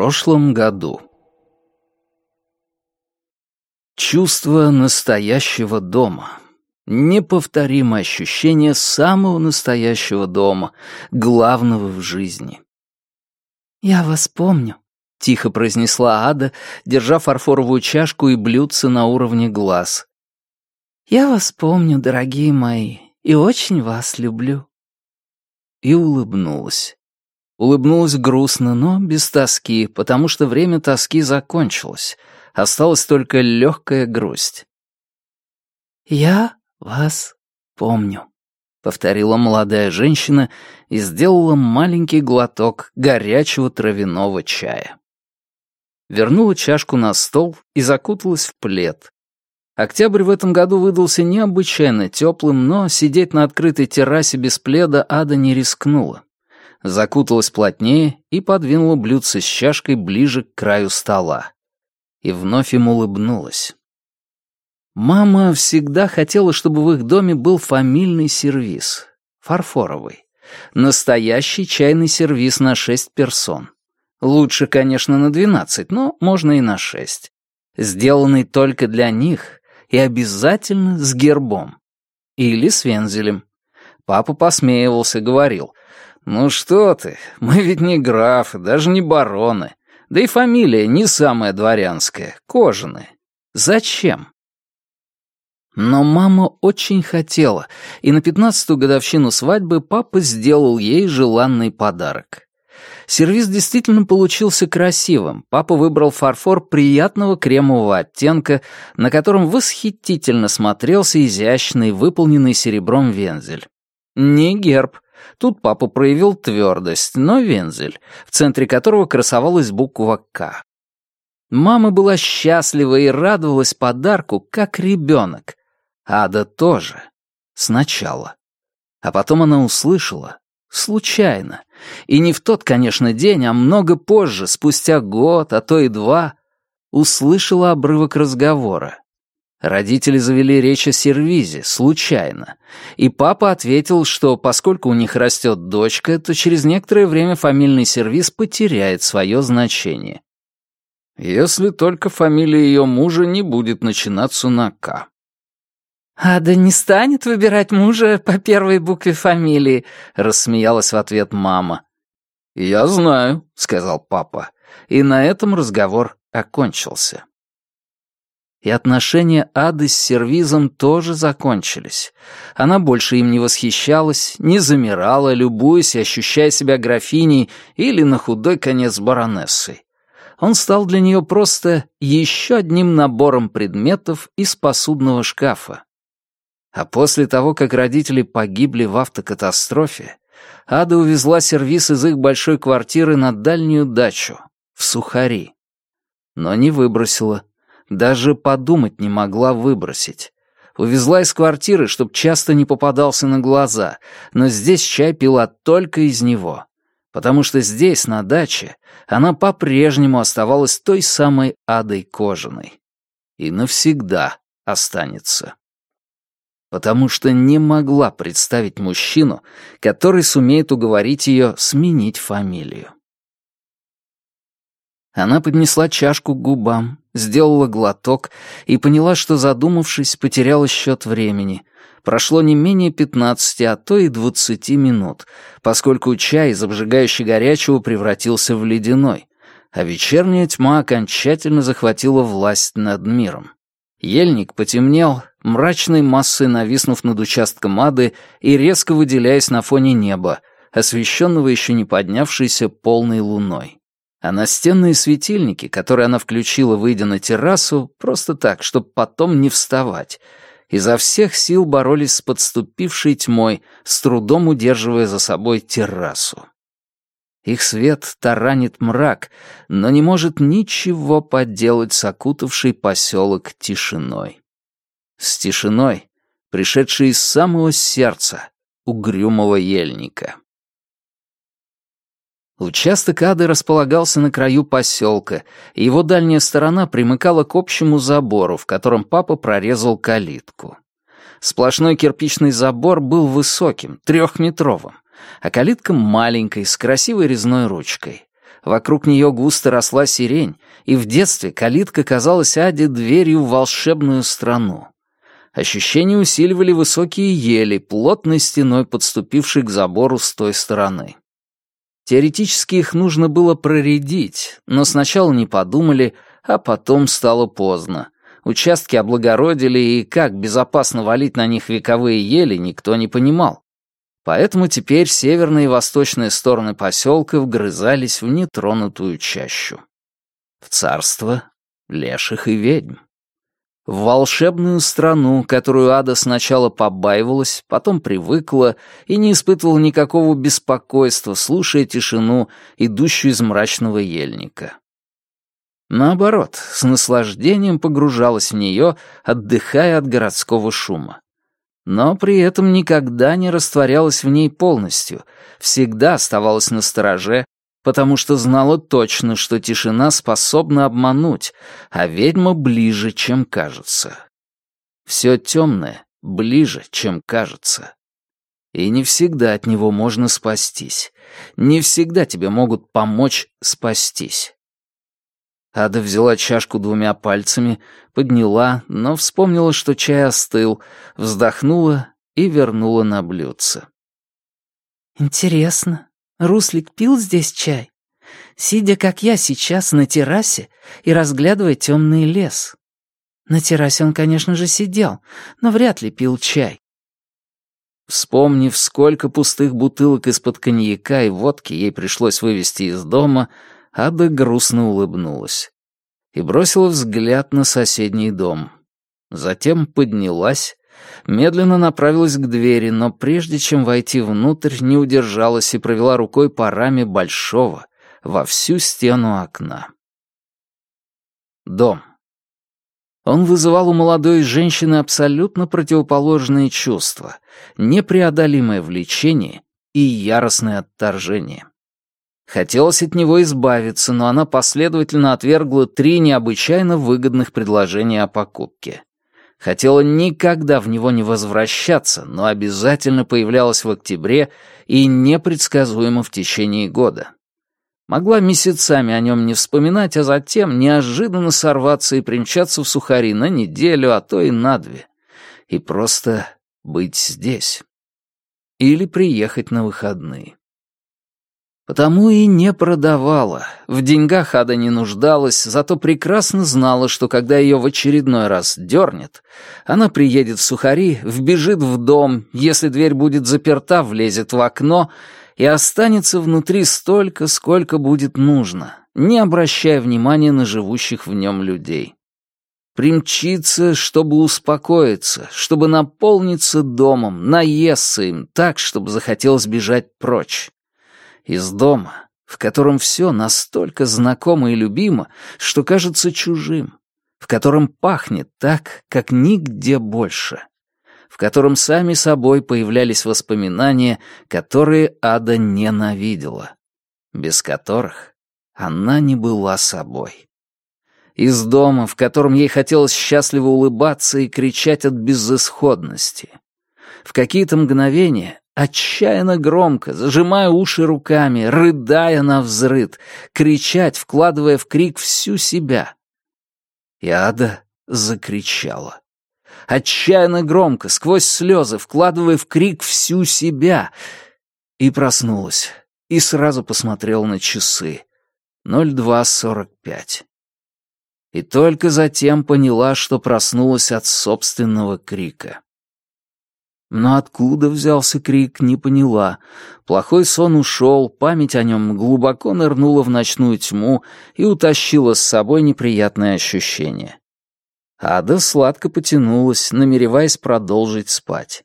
прошлом году. Чувство настоящего дома. Неповторимое ощущение самого настоящего дома, главного в жизни. «Я вас помню», — тихо произнесла Ада, держа фарфоровую чашку и блюдце на уровне глаз. «Я вас помню, дорогие мои, и очень вас люблю». И улыбнулась. Улыбнулась грустно, но без тоски, потому что время тоски закончилось. Осталась только легкая грусть. «Я вас помню», — повторила молодая женщина и сделала маленький глоток горячего травяного чая. Вернула чашку на стол и закуталась в плед. Октябрь в этом году выдался необычайно теплым, но сидеть на открытой террасе без пледа Ада не рискнула закуталась плотнее и подвинула блюдце с чашкой ближе к краю стола. И вновь им улыбнулась. Мама всегда хотела, чтобы в их доме был фамильный сервиз. Фарфоровый. Настоящий чайный сервиз на шесть персон. Лучше, конечно, на двенадцать, но можно и на шесть. Сделанный только для них и обязательно с гербом. Или с вензелем. Папа посмеивался, говорил, «Ну что ты, мы ведь не графы, даже не бароны. Да и фамилия не самая дворянская, Кожаные. Зачем?» Но мама очень хотела, и на пятнадцатую годовщину свадьбы папа сделал ей желанный подарок. Сервиз действительно получился красивым. Папа выбрал фарфор приятного кремового оттенка, на котором восхитительно смотрелся изящный, выполненный серебром вензель. Не герб, Тут папа проявил твердость, но вензель, в центре которого красовалась буква «К». Мама была счастлива и радовалась подарку, как ребенок. Ада тоже. Сначала. А потом она услышала, случайно, и не в тот, конечно, день, а много позже, спустя год, а то и два, услышала обрывок разговора. Родители завели речь о сервизе, случайно. И папа ответил, что поскольку у них растет дочка, то через некоторое время фамильный сервиз потеряет свое значение. Если только фамилия ее мужа не будет начинаться на «К». «Ада не станет выбирать мужа по первой букве фамилии», — рассмеялась в ответ мама. «Я знаю», — сказал папа. И на этом разговор окончился и отношения Ады с сервизом тоже закончились. Она больше им не восхищалась, не замирала, любуясь и ощущая себя графиней или на худой конец баронессой. Он стал для нее просто еще одним набором предметов из посудного шкафа. А после того, как родители погибли в автокатастрофе, Ада увезла сервиз из их большой квартиры на дальнюю дачу, в Сухари. Но не выбросила, даже подумать не могла выбросить. Увезла из квартиры, чтоб часто не попадался на глаза, но здесь чай пила только из него. Потому что здесь, на даче, она по-прежнему оставалась той самой адой кожаной. И навсегда останется. Потому что не могла представить мужчину, который сумеет уговорить ее сменить фамилию. Она поднесла чашку к губам, сделала глоток и поняла, что, задумавшись, потеряла счет времени. Прошло не менее пятнадцати, а то и двадцати минут, поскольку чай из обжигающей горячего превратился в ледяной, а вечерняя тьма окончательно захватила власть над миром. Ельник потемнел, мрачной массой нависнув над участком ады и резко выделяясь на фоне неба, освещенного еще не поднявшейся полной луной а настенные светильники, которые она включила, выйдя на террасу, просто так, чтобы потом не вставать, изо всех сил боролись с подступившей тьмой, с трудом удерживая за собой террасу. Их свет таранит мрак, но не может ничего поделать с окутавшей поселок тишиной. С тишиной, пришедшей из самого сердца угрюмого ельника. Участок ады располагался на краю поселка, и его дальняя сторона примыкала к общему забору, в котором папа прорезал калитку. Сплошной кирпичный забор был высоким, трехметровым, а калитка маленькой, с красивой резной ручкой. Вокруг нее густо росла сирень, и в детстве калитка казалась Аде дверью в волшебную страну. Ощущения усиливали высокие ели, плотной стеной подступившей к забору с той стороны. Теоретически их нужно было проредить, но сначала не подумали, а потом стало поздно. Участки облагородили, и как безопасно валить на них вековые ели, никто не понимал. Поэтому теперь северные и восточные стороны поселка вгрызались в нетронутую чащу. В царство леших и ведьм. В волшебную страну, которую Ада сначала побаивалась, потом привыкла и не испытывала никакого беспокойства, слушая тишину, идущую из мрачного ельника. Наоборот, с наслаждением погружалась в нее, отдыхая от городского шума но при этом никогда не растворялась в ней полностью, всегда оставалась на стороже, потому что знала точно, что тишина способна обмануть, а ведьма ближе, чем кажется. Все темное ближе, чем кажется. И не всегда от него можно спастись. Не всегда тебе могут помочь спастись. Ада взяла чашку двумя пальцами, подняла, но вспомнила, что чай остыл, вздохнула и вернула на блюдце. «Интересно, Руслик пил здесь чай, сидя, как я сейчас, на террасе и разглядывая темный лес? На террасе он, конечно же, сидел, но вряд ли пил чай. Вспомнив, сколько пустых бутылок из-под коньяка и водки ей пришлось вывести из дома, Ада грустно улыбнулась и бросила взгляд на соседний дом. Затем поднялась, медленно направилась к двери, но прежде чем войти внутрь, не удержалась и провела рукой по раме большого, во всю стену окна. Дом. Он вызывал у молодой женщины абсолютно противоположные чувства, непреодолимое влечение и яростное отторжение. Хотелось от него избавиться, но она последовательно отвергла три необычайно выгодных предложения о покупке. Хотела никогда в него не возвращаться, но обязательно появлялась в октябре и непредсказуемо в течение года. Могла месяцами о нем не вспоминать, а затем неожиданно сорваться и примчаться в сухари на неделю, а то и на две. И просто быть здесь. Или приехать на выходные. Потому и не продавала. В деньгах Ада не нуждалась, зато прекрасно знала, что когда ее в очередной раз дернет, она приедет в сухари, вбежит в дом, если дверь будет заперта, влезет в окно и останется внутри столько, сколько будет нужно, не обращая внимания на живущих в нем людей. Примчится, чтобы успокоиться, чтобы наполниться домом, наесться им так, чтобы захотелось бежать прочь из дома, в котором все настолько знакомо и любимо, что кажется чужим, в котором пахнет так, как нигде больше, в котором сами собой появлялись воспоминания, которые Ада ненавидела, без которых она не была собой. Из дома, в котором ей хотелось счастливо улыбаться и кричать от безысходности. В какие-то мгновения Отчаянно громко, зажимая уши руками, рыдая на взрыд, кричать, вкладывая в крик всю себя. И Ада закричала. Отчаянно громко, сквозь слезы, вкладывая в крик всю себя. И проснулась. И сразу посмотрела на часы. 02.45. И только затем поняла, что проснулась от собственного крика. Но откуда взялся крик, не поняла. Плохой сон ушел, память о нем глубоко нырнула в ночную тьму и утащила с собой неприятное ощущение. Ада сладко потянулась, намереваясь продолжить спать.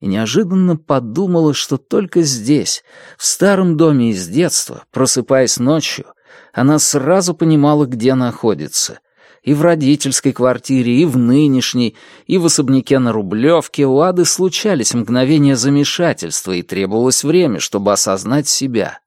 И неожиданно подумала, что только здесь, в старом доме из детства, просыпаясь ночью, она сразу понимала, где находится, и в родительской квартире, и в нынешней, и в особняке на Рублевке у Ады случались мгновения замешательства и требовалось время, чтобы осознать себя.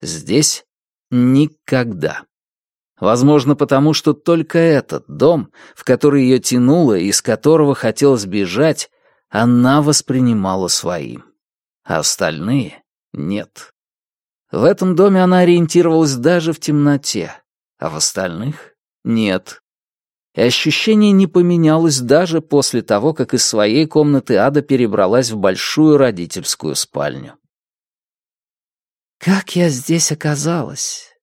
Здесь никогда. Возможно, потому что только этот дом, в который ее тянуло и из которого хотелось бежать, она воспринимала своим, а остальные — нет. В этом доме она ориентировалась даже в темноте, а в остальных — нет. И ощущение не поменялось даже после того, как из своей комнаты Ада перебралась в большую родительскую спальню. «Как я здесь оказалась?»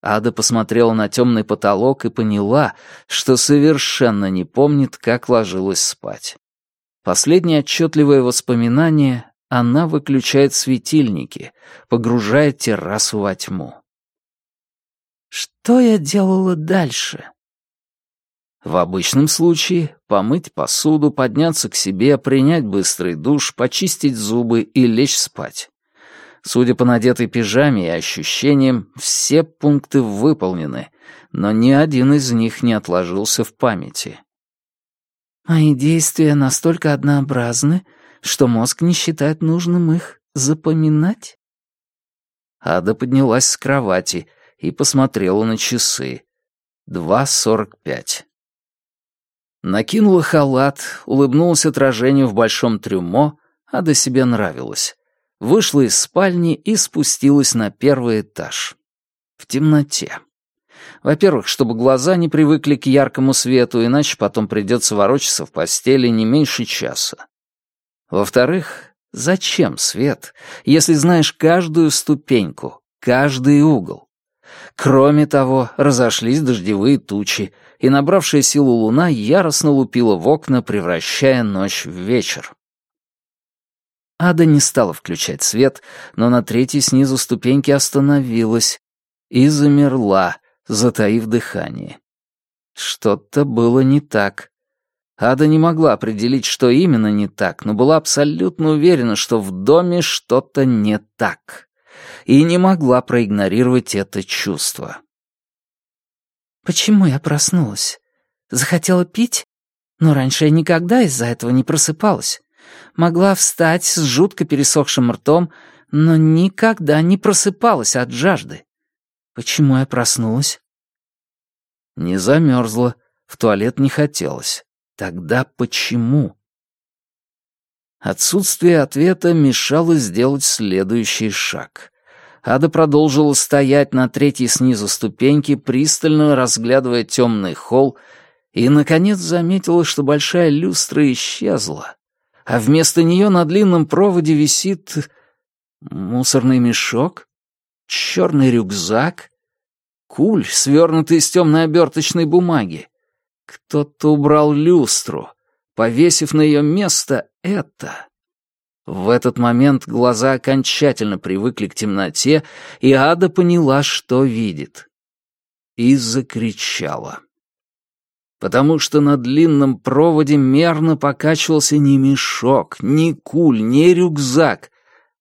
Ада посмотрела на темный потолок и поняла, что совершенно не помнит, как ложилась спать. Последнее отчетливое воспоминание — она выключает светильники, погружает террасу во тьму. Что я делала дальше? В обычном случае помыть посуду, подняться к себе, принять быстрый душ, почистить зубы и лечь спать. Судя по надетой пижаме и ощущениям, все пункты выполнены, но ни один из них не отложился в памяти. Мои действия настолько однообразны, что мозг не считает нужным их запоминать? Ада поднялась с кровати и посмотрела на часы. Два сорок пять. Накинула халат, улыбнулась отражению в большом трюмо, Ада себе нравилась. Вышла из спальни и спустилась на первый этаж. В темноте. Во-первых, чтобы глаза не привыкли к яркому свету, иначе потом придется ворочаться в постели не меньше часа. Во-вторых, зачем свет, если знаешь каждую ступеньку, каждый угол? Кроме того, разошлись дождевые тучи, и набравшая силу луна яростно лупила в окна, превращая ночь в вечер. Ада не стала включать свет, но на третьей снизу ступеньки остановилась и замерла, затаив дыхание. Что-то было не так. Ада не могла определить, что именно не так, но была абсолютно уверена, что в доме что-то не так. И не могла проигнорировать это чувство. «Почему я проснулась? Захотела пить? Но раньше я никогда из-за этого не просыпалась. Могла встать с жутко пересохшим ртом, но никогда не просыпалась от жажды. Почему я проснулась? Не замерзла, в туалет не хотелось. Тогда почему? Отсутствие ответа мешало сделать следующий шаг. Ада продолжила стоять на третьей снизу ступеньки, пристально разглядывая темный холл, и, наконец, заметила, что большая люстра исчезла, а вместо нее на длинном проводе висит мусорный мешок, черный рюкзак, куль, свернутый из темной оберточной бумаги. Кто-то убрал люстру, повесив на ее место это. В этот момент глаза окончательно привыкли к темноте, и Ада поняла, что видит. И закричала. Потому что на длинном проводе мерно покачивался не мешок, не куль, не рюкзак,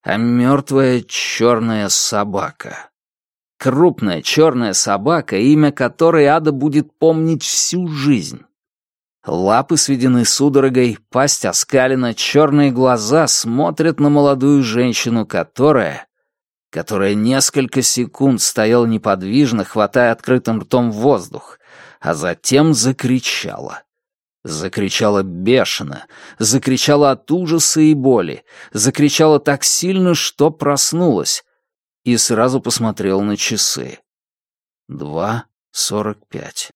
а мертвая черная собака. Крупная черная собака, имя которой Ада будет помнить всю жизнь. Лапы сведены судорогой, пасть оскалена, черные глаза смотрят на молодую женщину, которая... которая несколько секунд стояла неподвижно, хватая открытым ртом воздух, а затем закричала. Закричала бешено, закричала от ужаса и боли, закричала так сильно, что проснулась, и сразу посмотрел на часы. Два сорок пять.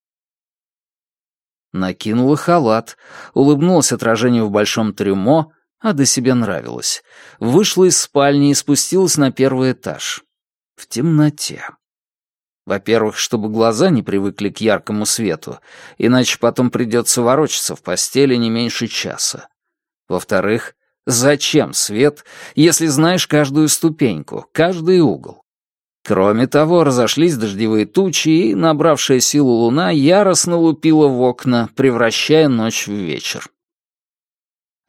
Накинула халат, улыбнулась отражению в большом трюмо, а до себе нравилось. Вышла из спальни и спустилась на первый этаж. В темноте. Во-первых, чтобы глаза не привыкли к яркому свету, иначе потом придется ворочаться в постели не меньше часа. Во-вторых, зачем свет, если знаешь каждую ступеньку, каждый угол? Кроме того, разошлись дождевые тучи, и набравшая силу луна яростно лупила в окна, превращая ночь в вечер.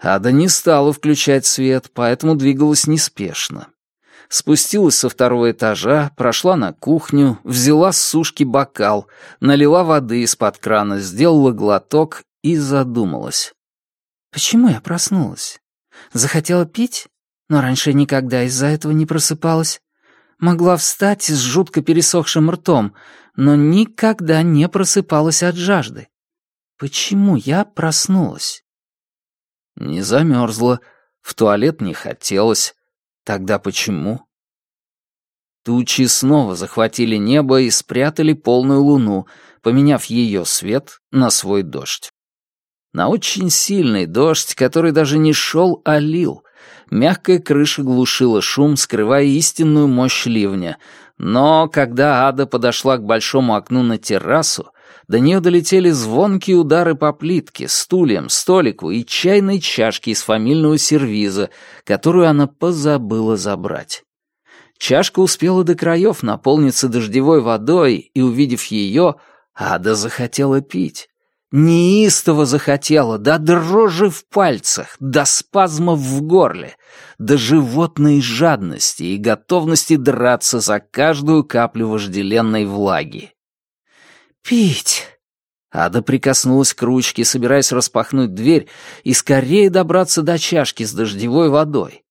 Ада не стала включать свет, поэтому двигалась неспешно. Спустилась со второго этажа, прошла на кухню, взяла с сушки бокал, налила воды из-под крана, сделала глоток и задумалась. «Почему я проснулась? Захотела пить? Но раньше никогда из-за этого не просыпалась. Могла встать с жутко пересохшим ртом, но никогда не просыпалась от жажды. Почему я проснулась? Не замерзла, в туалет не хотелось. Тогда почему? Тучи снова захватили небо и спрятали полную луну, поменяв ее свет на свой дождь. На очень сильный дождь, который даже не шел, а лил. Мягкая крыша глушила шум, скрывая истинную мощь ливня. Но когда Ада подошла к большому окну на террасу, до нее долетели звонкие удары по плитке, стульям, столику и чайной чашке из фамильного сервиза, которую она позабыла забрать. Чашка успела до краев наполниться дождевой водой, и, увидев ее, Ада захотела пить. Неистово захотела, до дрожи в пальцах, до спазмов в горле, до животной жадности и готовности драться за каждую каплю вожделенной влаги. «Пить!» Ада прикоснулась к ручке, собираясь распахнуть дверь и скорее добраться до чашки с дождевой водой.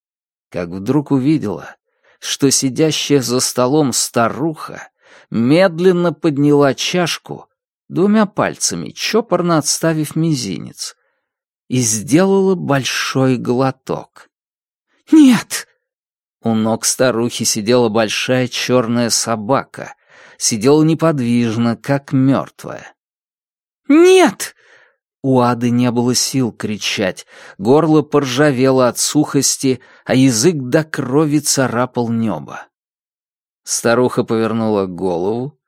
Как вдруг увидела, что сидящая за столом старуха медленно подняла чашку двумя пальцами, чопорно отставив мизинец, и сделала большой глоток. «Нет!» У ног старухи сидела большая черная собака, сидела неподвижно, как мертвая. «Нет!» У Ады не было сил кричать, горло поржавело от сухости, а язык до крови царапал небо. Старуха повернула голову,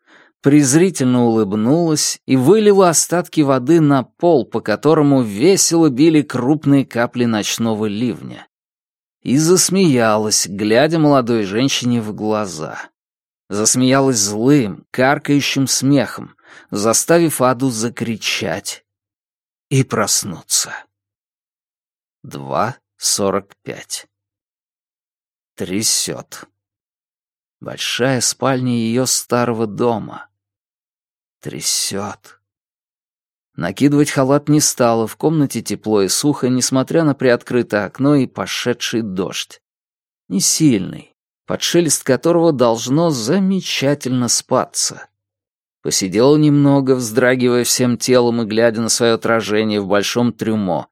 презрительно улыбнулась и вылила остатки воды на пол, по которому весело били крупные капли ночного ливня. И засмеялась, глядя молодой женщине в глаза. Засмеялась злым, каркающим смехом, заставив Аду закричать и проснуться. Два сорок пять. Трясет. Большая спальня ее старого дома трясет. Накидывать халат не стало, в комнате тепло и сухо, несмотря на приоткрытое окно и пошедший дождь. Не сильный, под шелест которого должно замечательно спаться. Посидела немного, вздрагивая всем телом и глядя на свое отражение в большом трюмо.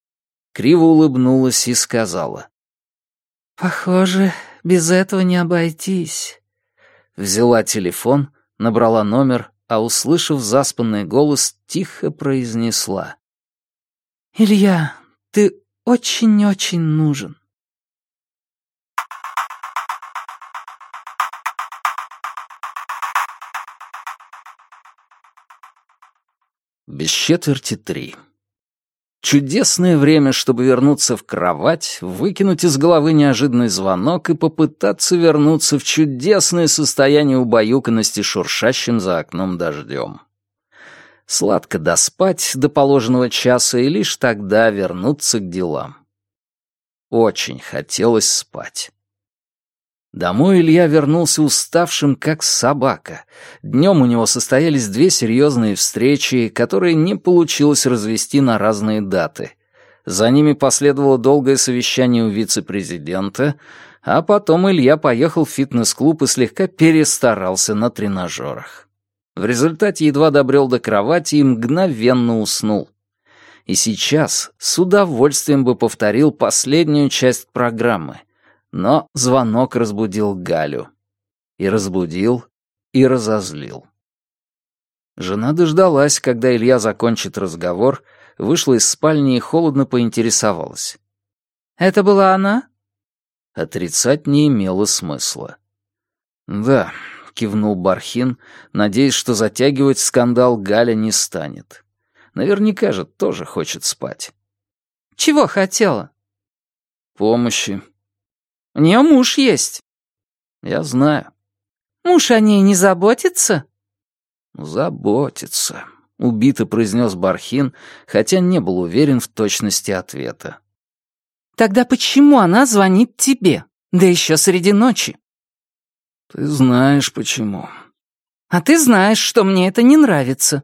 Криво улыбнулась и сказала. «Похоже, без этого не обойтись». Взяла телефон, набрала номер, а, услышав заспанный голос, тихо произнесла. «Илья, ты очень-очень нужен». Без четверти три. Чудесное время, чтобы вернуться в кровать, выкинуть из головы неожиданный звонок и попытаться вернуться в чудесное состояние убаюканности шуршащим за окном дождем. Сладко доспать до положенного часа и лишь тогда вернуться к делам. Очень хотелось спать. Домой Илья вернулся уставшим, как собака. Днем у него состоялись две серьезные встречи, которые не получилось развести на разные даты. За ними последовало долгое совещание у вице-президента, а потом Илья поехал в фитнес-клуб и слегка перестарался на тренажерах. В результате едва добрел до кровати и мгновенно уснул. И сейчас с удовольствием бы повторил последнюю часть программы — но звонок разбудил Галю. И разбудил, и разозлил. Жена дождалась, когда Илья закончит разговор, вышла из спальни и холодно поинтересовалась. «Это была она?» Отрицать не имело смысла. «Да», — кивнул Бархин, надеясь, что затягивать скандал Галя не станет. Наверняка же тоже хочет спать. «Чего хотела?» «Помощи», у нее муж есть». «Я знаю». «Муж о ней не заботится?» «Заботится», — убито произнес Бархин, хотя не был уверен в точности ответа. «Тогда почему она звонит тебе? Да еще среди ночи?» «Ты знаешь, почему». «А ты знаешь, что мне это не нравится».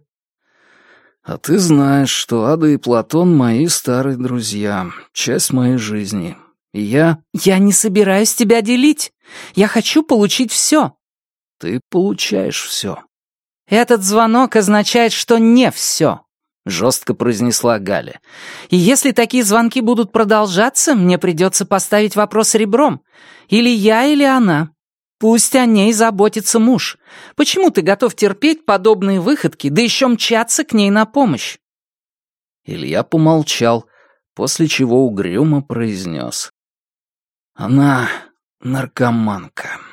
«А ты знаешь, что Ада и Платон — мои старые друзья, часть моей жизни, я... Я не собираюсь тебя делить. Я хочу получить все. Ты получаешь все. Этот звонок означает, что не все. Жестко произнесла Галя. И если такие звонки будут продолжаться, мне придется поставить вопрос ребром. Или я, или она. Пусть о ней заботится муж. Почему ты готов терпеть подобные выходки, да еще мчаться к ней на помощь?» Илья помолчал, после чего угрюмо произнес. «Она наркоманка».